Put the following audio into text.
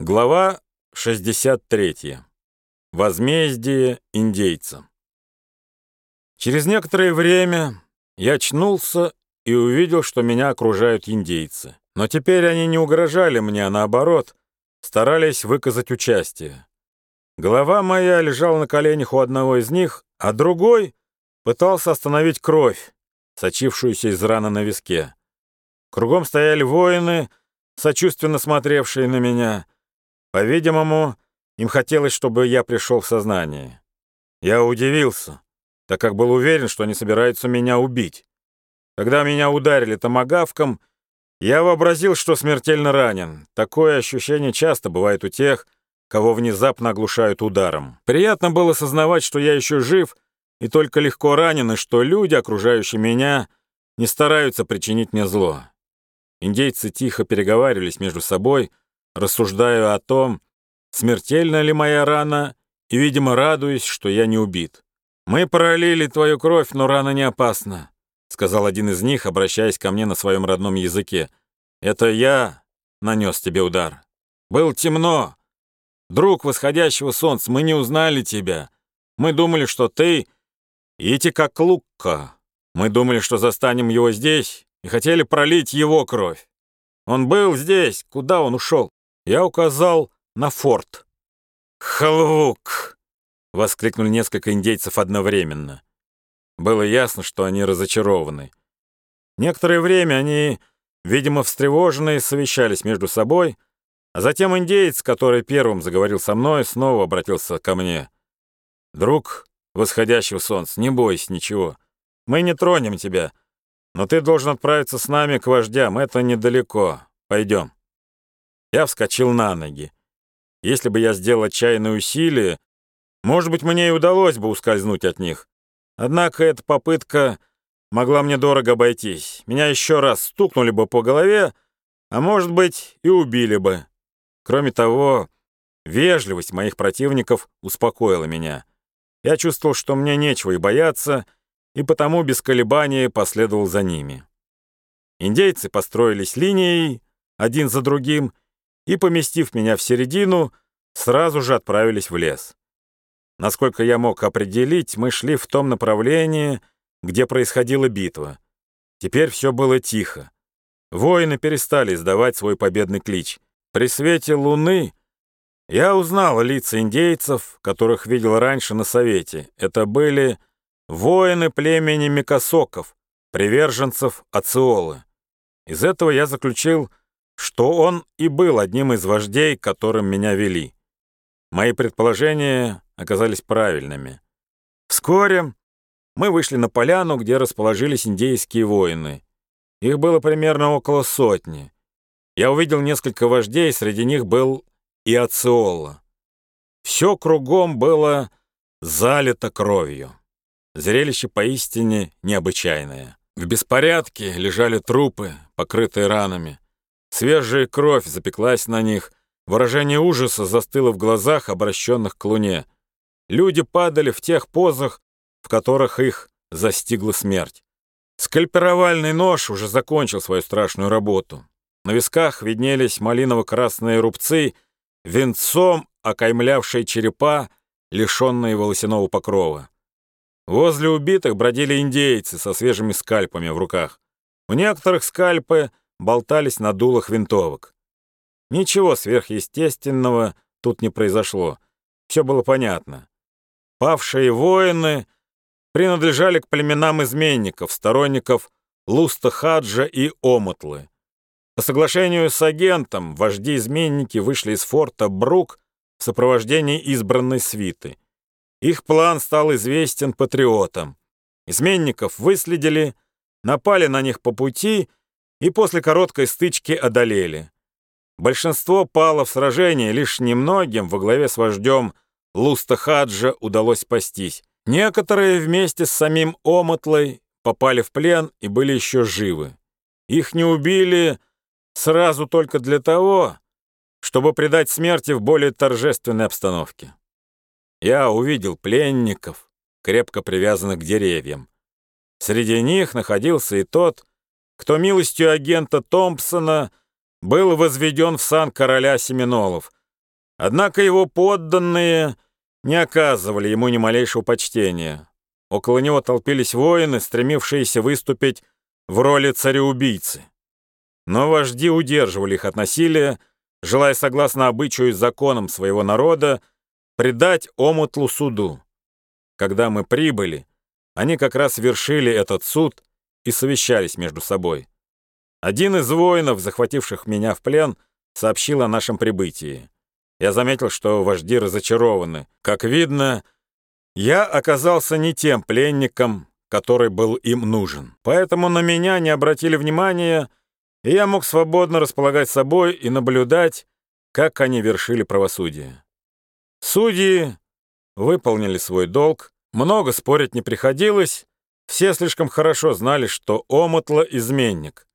Глава 63. Возмездие индейца. Через некоторое время я очнулся и увидел, что меня окружают индейцы. Но теперь они не угрожали мне, а наоборот, старались выказать участие. Голова моя лежала на коленях у одного из них, а другой пытался остановить кровь, сочившуюся из раны на виске. Кругом стояли воины, сочувственно смотревшие на меня — по-видимому, им хотелось, чтобы я пришел в сознание. Я удивился, так как был уверен, что они собираются меня убить. Когда меня ударили томагавком, я вообразил, что смертельно ранен. Такое ощущение часто бывает у тех, кого внезапно оглушают ударом. Приятно было сознавать, что я еще жив и только легко ранен, и что люди, окружающие меня, не стараются причинить мне зло. Индейцы тихо переговаривались между собой, рассуждаю о том, смертельна ли моя рана, и, видимо, радуюсь, что я не убит. «Мы пролили твою кровь, но рана не опасна», — сказал один из них, обращаясь ко мне на своем родном языке. «Это я нанес тебе удар. Было темно. Друг восходящего солнца, мы не узнали тебя. Мы думали, что ты Ити как Лукка. Мы думали, что застанем его здесь, и хотели пролить его кровь. Он был здесь, куда он ушел? Я указал на форт. «Халвук!» — воскликнули несколько индейцев одновременно. Было ясно, что они разочарованы. Некоторое время они, видимо, встревоженные, совещались между собой, а затем индейец, который первым заговорил со мной, снова обратился ко мне. «Друг восходящего солнца, не бойся ничего. Мы не тронем тебя, но ты должен отправиться с нами к вождям, это недалеко. Пойдем». Я вскочил на ноги. Если бы я сделал отчаянное усилие, может быть, мне и удалось бы ускользнуть от них. Однако эта попытка могла мне дорого обойтись. Меня еще раз стукнули бы по голове, а может быть, и убили бы. Кроме того, вежливость моих противников успокоила меня. Я чувствовал, что мне нечего и бояться, и потому без колебания последовал за ними. Индейцы построились линией, один за другим, и, поместив меня в середину, сразу же отправились в лес. Насколько я мог определить, мы шли в том направлении, где происходила битва. Теперь все было тихо. Воины перестали издавать свой победный клич. При свете луны я узнал лица индейцев, которых видел раньше на совете. Это были воины племени Микосоков, приверженцев Ациолы. Из этого я заключил, что он и был одним из вождей, которым меня вели. Мои предположения оказались правильными. Вскоре мы вышли на поляну, где расположились индейские воины. Их было примерно около сотни. Я увидел несколько вождей, среди них был и Ациола. Все кругом было залито кровью. Зрелище поистине необычайное. В беспорядке лежали трупы, покрытые ранами. Свежая кровь запеклась на них, выражение ужаса застыло в глазах, обращенных к луне. Люди падали в тех позах, в которых их застигла смерть. Скальпировальный нож уже закончил свою страшную работу. На висках виднелись малиново-красные рубцы, венцом окаймлявшие черепа, лишенные волосяного покрова. Возле убитых бродили индейцы со свежими скальпами в руках. У некоторых скальпы болтались на дулах винтовок. Ничего сверхъестественного тут не произошло. Все было понятно. Павшие воины принадлежали к племенам изменников, сторонников Луста Хаджа и Омутлы. По соглашению с агентом вожди-изменники вышли из форта Брук в сопровождении избранной свиты. Их план стал известен патриотам. Изменников выследили, напали на них по пути и после короткой стычки одолели. Большинство пало в сражении, лишь немногим во главе с вождем Луста Хаджа удалось спастись. Некоторые вместе с самим Омотлой попали в плен и были еще живы. Их не убили сразу только для того, чтобы предать смерти в более торжественной обстановке. Я увидел пленников, крепко привязанных к деревьям. Среди них находился и тот, кто милостью агента Томпсона был возведен в сан короля Семенолов. Однако его подданные не оказывали ему ни малейшего почтения. Около него толпились воины, стремившиеся выступить в роли цареубийцы. Но вожди удерживали их от насилия, желая, согласно обычаю и законам своего народа, предать омутлу суду. Когда мы прибыли, они как раз вершили этот суд и совещались между собой. Один из воинов, захвативших меня в плен, сообщил о нашем прибытии. Я заметил, что вожди разочарованы. Как видно, я оказался не тем пленником, который был им нужен. Поэтому на меня не обратили внимания, и я мог свободно располагать собой и наблюдать, как они вершили правосудие. Судьи выполнили свой долг, много спорить не приходилось, все слишком хорошо знали, что Омотла — изменник.